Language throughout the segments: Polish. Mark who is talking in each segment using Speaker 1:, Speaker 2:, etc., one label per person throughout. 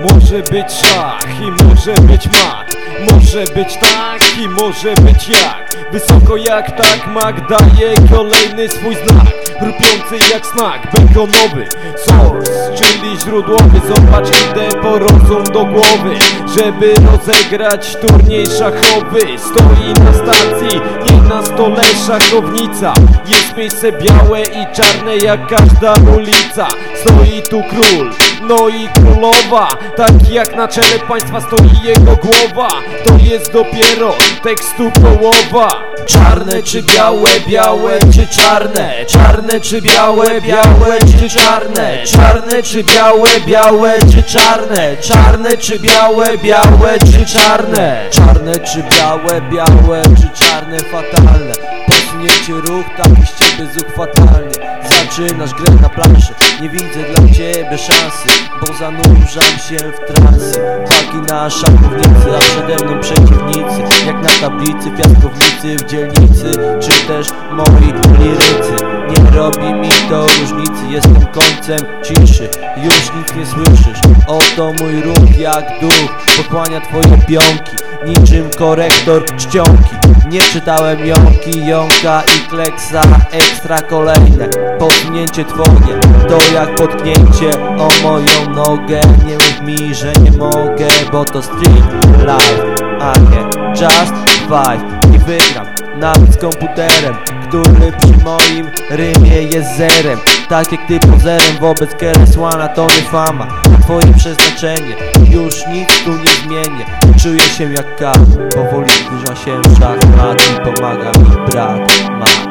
Speaker 1: Może być szach i może być mat Może być tak i może być jak. Wysoko jak tak mak daje kolejny swój znak. Chrupiący jak smak bekonowy Source, czyli źródłowy Zobacz idę po rozum do głowy. Żeby rozegrać turniej szachowy Stoi na stacji, nie na stole szachownica. Jest miejsce białe i czarne jak każda ulica. Stoi tu król no i królowa Tak jak na czele państwa stoi jego głowa To jest dopiero tekstu połowa. Czarne czy białe, białe czy czarne Czarne czy białe, białe czy czarne Czarne czy białe, białe czy czarne Czarne czy białe, białe czy czarne.
Speaker 2: Czarne czy białe, białe czy czarne, fatalne. Posunięcie ruch, taki z ciebie fatalnie Zaczynasz grę na planszy, nie widzę dla ciebie szansy Bo zanurzam się w transy Walki na szachownicy, a przede mną przeciwnicy. Jak na tablicy, piaskownicy w dzielnicy Czy też moi lirycy. Nie robi mi to różnicy, jestem końcem ciszy. Już nic nie słyszysz, oto mój ruch jak duch. Pochłania twoje pionki, niczym korektor czcionki Nie czytałem jąki, jąka i kleksa. Ekstra kolejne, posunięcie twoje. To jak potknięcie o moją nogę. Nie mów mi, że nie mogę, bo to street life A nie just five i wygram nawet z komputerem Który przy moim rymie jest zerem. Tak jak ty pozerem wobec Keresłana to nie fama Twoje przeznaczenie. Już nic tu nie zmienię. Czuję się jak K Powoli zbliża się szachmat I pomaga mi brat Mat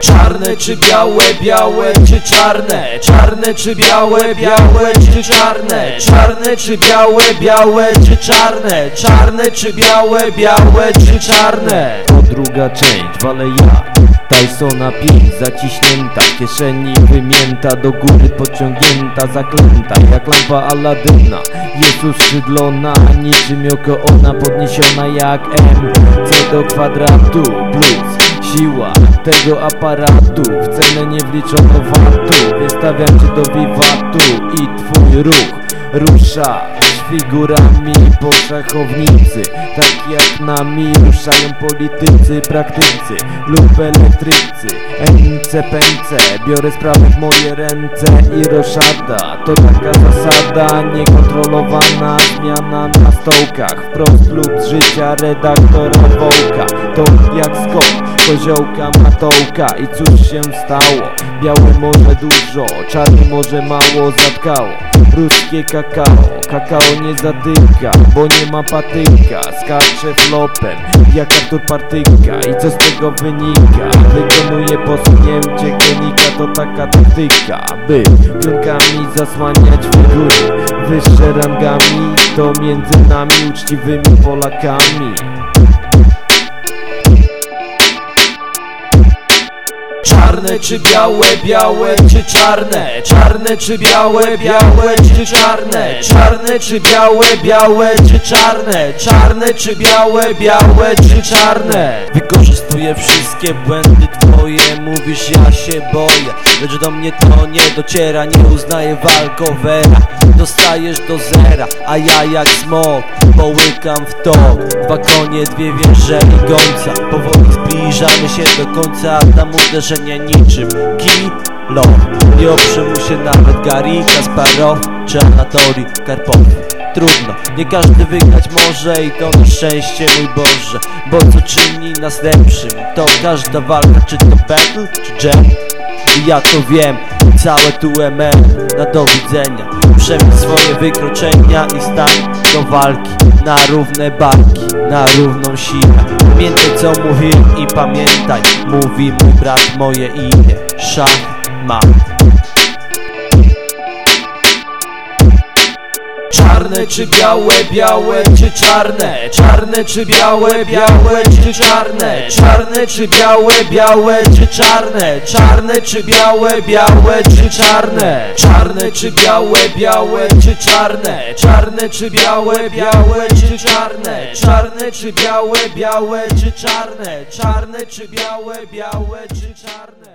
Speaker 1: Czarne czy białe, białe czy czarne? Czarne czy białe, białe czy czarne? Czarne czy białe, białe czy czarne? Czarne czy białe, białe czy czarne? To druga część, wale ja Tysona 5 zaciśnięta kieszeni wymięta Do góry pociągnięta Zaklęta jak lampa Aladyna. Jest uskrzydlona Niczym oko ona Podniesiona jak M. C do kwadratu plus Siła tego aparatu. W cenę nie wliczono watu Wystawiam cię do wiwatu I twój ruch rusza figurami po szachownicy Tak jak nami ruszają politycy, praktycy lub elektrycy. MC pęce, biorę sprawę w moje ręce i roszada To taka zasada, niekontrolowana zmiana na stołkach. Wprost lub z życia redaktora Wołka. To jak skok, koziołka matołka I cóż się stało? Białe może dużo, czarne może mało zatkało Ruskie kakao, kakao nie zatyka, bo nie ma patyka Skacze flopem, jak Artur Partyka I co z tego wynika? Wykonuje posunięcie konika, to taka taktyka By pionkami zasłaniać figury Wyższe rangami, to między nami uczciwymi Polakami Czy białe, białe czy czarne? Czarne czy białe, białe czy czarne? Czarne czy białe, białe czy czarne? Czarne czy białe, białe czy czarne?
Speaker 2: Wykorzystuję wszystkie błędy twoje Mówisz ja się boję. Lecz do mnie to nie dociera Nie uznaję walkowera Dostajesz do zera A ja jak smok Połykam w tok Dwa konie, dwie wieże i gońca. Powoli zbliżamy się do końca Tam uderzenia niczym kilo. Nie oprze mu się nawet Gary Kasparow Czy Anatoli Karpow. Trudno, nie każdy wygrać może i to na szczęście mój Boże. Bo co czyni nas lepszym To każda walka, czy to battle, czy jam. I ja to wiem, całe tu ML Na do widzenia Przemyć swoje wykroczenia i stań do walki. Na równe barki, na równą siłę. Pamiętaj co mówiłem i pamiętaj. Mówi mój brat moje imię. Szachmat
Speaker 1: Czarne czy białe, białe czy czarne? Czarne czy białe, białe czy czarne? Czarne czy białe, białe czy czarne? Czarne czy białe, białe czy czarne? Czarne czy białe, białe czy czarne? Czarne czy białe, białe czy czarne? Czarne czy białe, białe czy czarne? Czarne czy białe, białe czy czarne